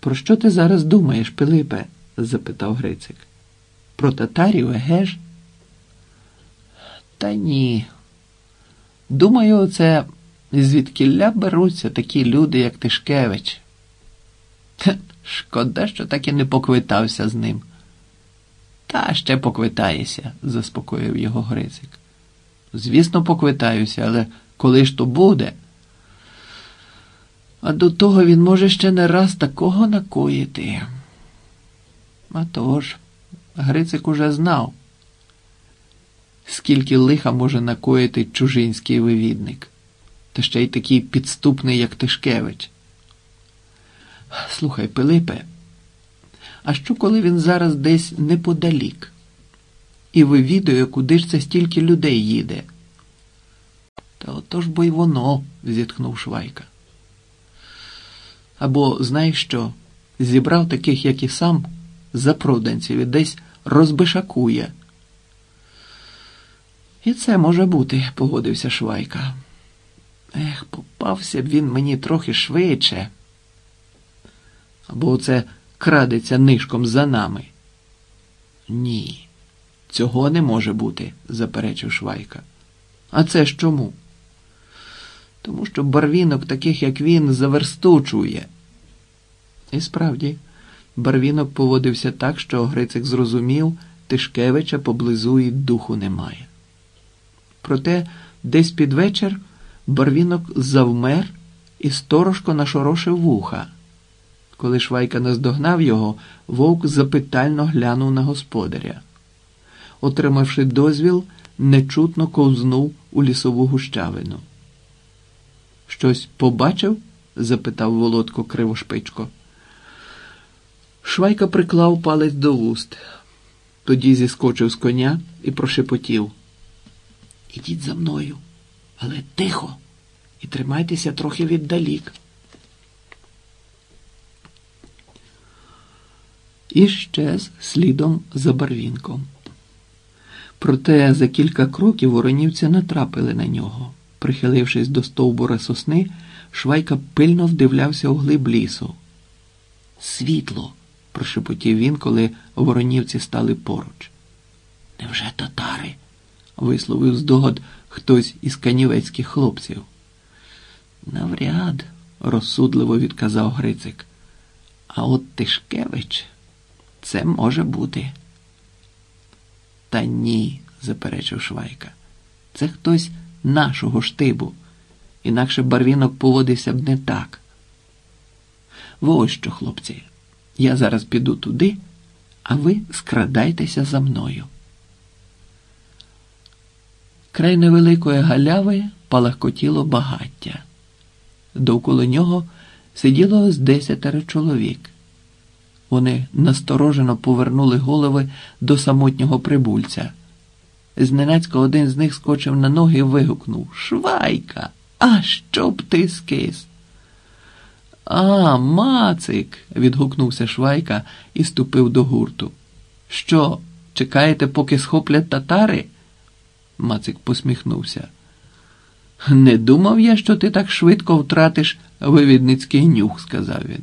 Про що ти зараз думаєш, Пилипе? запитав Грицик. Про татарів, еге ж? Та ні. Думаю, оце звідкілля беруться такі люди, як Тишкевич. Шкода, що так і не поквитався з ним. Та ще поквитаєшся, заспокоїв його Грицик. Звісно, поквитаюся, але коли ж то буде? А до того він може ще не раз такого накоїти. А тож, Грицик уже знав, скільки лиха може накоїти чужинський вивідник, та ще й такий підступний, як Тишкевич. Слухай, Пилипе, а що коли він зараз десь неподалік і вивідує, куди ж це стільки людей їде? Та отож бо й воно, зітхнув Швайка. Або, знаєш що, зібрав таких, як і сам, запроданців і десь розбишакує. І це може бути, погодився Швайка. Ех, попався б він мені трохи швидше. Або оце крадеться нишком за нами. Ні, цього не може бути, заперечив Швайка. А це ж чому? Тому що барвінок, таких як він, заверстучує. І справді, барвінок поводився так, що Грицик зрозумів, Тишкевича поблизу і духу немає. Проте десь під вечір барвінок завмер і сторожко нашорошив вуха. Коли Швайка наздогнав його, вовк запитально глянув на господаря. Отримавши дозвіл, нечутно ковзнув у лісову гущавину. Щось побачив? запитав Володко кривошпичко. Швайка приклав палець до вуст, тоді зіскочив з коня і прошепотів. Ідіть за мною, але тихо, і тримайтеся трохи віддалік. І щез слідом за барвінком. Проте за кілька кроків воронівці натрапили на нього. Прихилившись до стовбура сосни, Швайка пильно вдивлявся у глиб лісу. Світло, прошепотів він, коли воронівці стали поруч. Невже татари? висловив здогад хтось із канівецьких хлопців. Навряд, розсудливо відказав Грицик. А от Тишкевич, це може бути. Та ні, заперечив Швайка. Це хтось нашого штибу, інакше барвінок поводився б не так. Ви ось що, хлопці, я зараз піду туди, а ви скрадайтеся за мною. Край невеликої галяви палахкотіло багаття. Довкола нього сиділо з десятеро чоловік. Вони насторожено повернули голови до самотнього прибульця. Зненацька один з них скочив на ноги і вигукнув Швайка, а щоб ти скис? А, мацик. відгукнувся Швайка і ступив до гурту. Що, чекаєте, поки схоплять татари? Мацик посміхнувся. Не думав я, що ти так швидко втратиш вивідницький нюх, сказав він.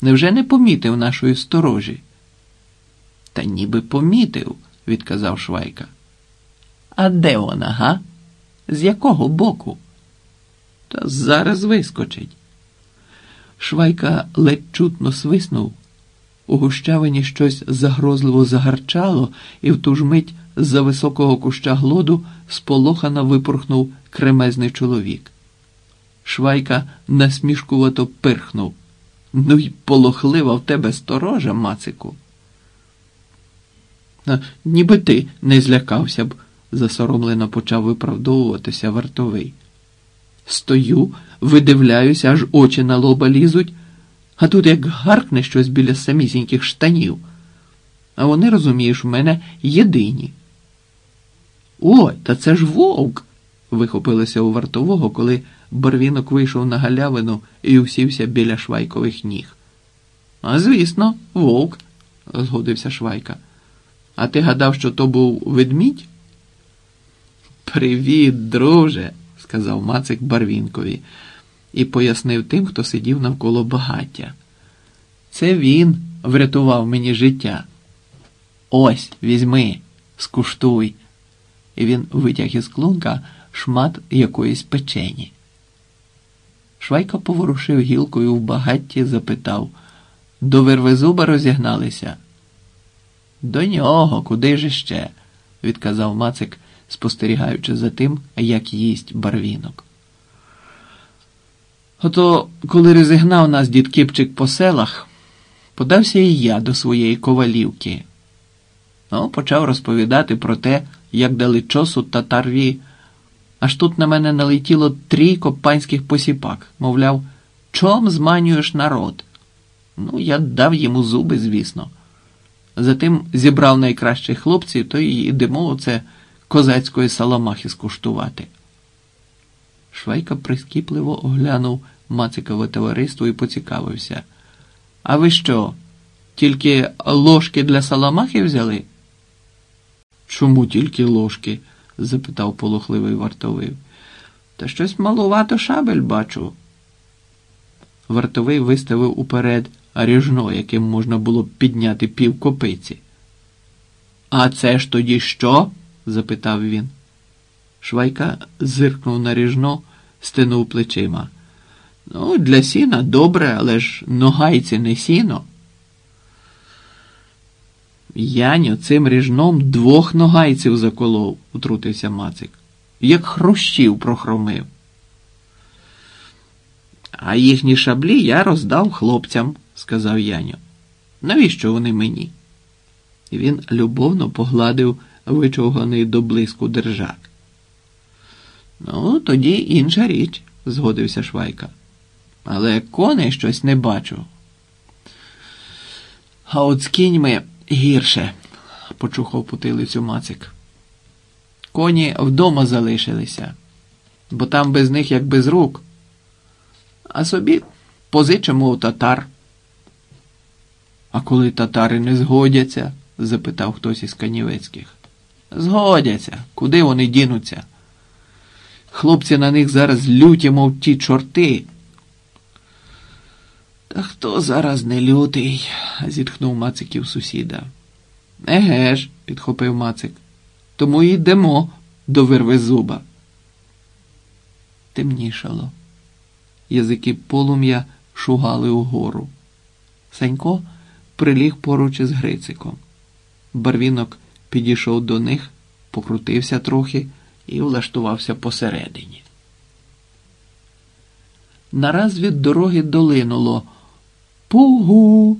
Невже не помітив нашої сторожі? Та ніби помітив, відказав Швайка. А де вона, га? З якого боку? Та зараз вискочить. Швайка ледь чутно свиснув. У гущавині щось загрозливо загарчало, і в ту ж мить з-за високого куща глоду сполохано випорхнув кремезний чоловік. Швайка насмішкувато пирхнув. Ну й полохлива в тебе сторожа, Мацику. Ніби ти не злякався б, засоромлено почав виправдовуватися вартовий. Стою, видивляюся, аж очі на лоба лізуть, а тут як гаркне щось біля самісіньких штанів. А вони, розумієш, в мене єдині. Ой, та це ж вовк. вихопилося у вартового, коли барвінок вийшов на галявину і усівся біля швайкових ніг. А звісно, вовк, згодився Швайка. А ти гадав, що то був ведмідь? Привіт, друже, сказав Мацик Барвінкові і пояснив тим, хто сидів навколо багаття. Це він врятував мені життя. Ось, візьми, скуштуй. І він витяг із клунка шмат якоїсь печені. Швайка поворушив гілкою в багатті, запитав до Вервезуба розігналися. До нього, куди ж іще, відказав Мацик, спостерігаючи за тим, як їсть барвінок. Ото, коли розігнав нас дід Кипчик по селах, подався і я до своєї ковалівки. Ну, почав розповідати про те, як дали чосу татарві. Аж тут на мене налетіло трійко панських посіпак, мовляв, чом зманюєш народ? Ну, я дав йому зуби, звісно. Затим зібрав найкращих хлопців, то й йдемо оце козацької саламахи скуштувати. Швайка прискіпливо оглянув Мацикове товариство і поцікавився. А ви що, тільки ложки для саламахи взяли? Чому тільки ложки? запитав полохливий вартовий. Та щось малувато шабель бачу. Вартовий виставив уперед ріжно, яким можна було підняти пів копиці. А це ж тоді що? Запитав він. Швайка зиркнув на ріжно, стинув плечима. Ну, для сіна добре, але ж ногайці не сіно. Яню цим ріжном двох ногайців заколов, утрутився Мацик, як хрущів прохромив. А їхні шаблі я роздав хлопцям, сказав Яню. Навіщо вони мені? І він любовно погладив вичовганий до блиску держак. Ну, тоді інша річ, згодився Швайка. Але коней щось не бачу. А от з кіньми гірше, почухав потилицю Мацик. Коні вдома залишилися, бо там без них як без рук. А собі позичимо у татар. А коли татари не згодяться? запитав хтось із канівецьких. Згодяться, куди вони дінуться? Хлопці на них зараз люті, мов ті чорти. Та хто зараз не лютий? зітхнув Мациків сусіда. Еге ж, підхопив Мацик. Тому йдемо до вирви зуба. Темнішало. Язики полум'я шугали угору. Санько приліг поруч із Грициком. Барвінок підійшов до них, покрутився трохи і влаштувався посередині. Нараз від дороги долинуло. Пугу.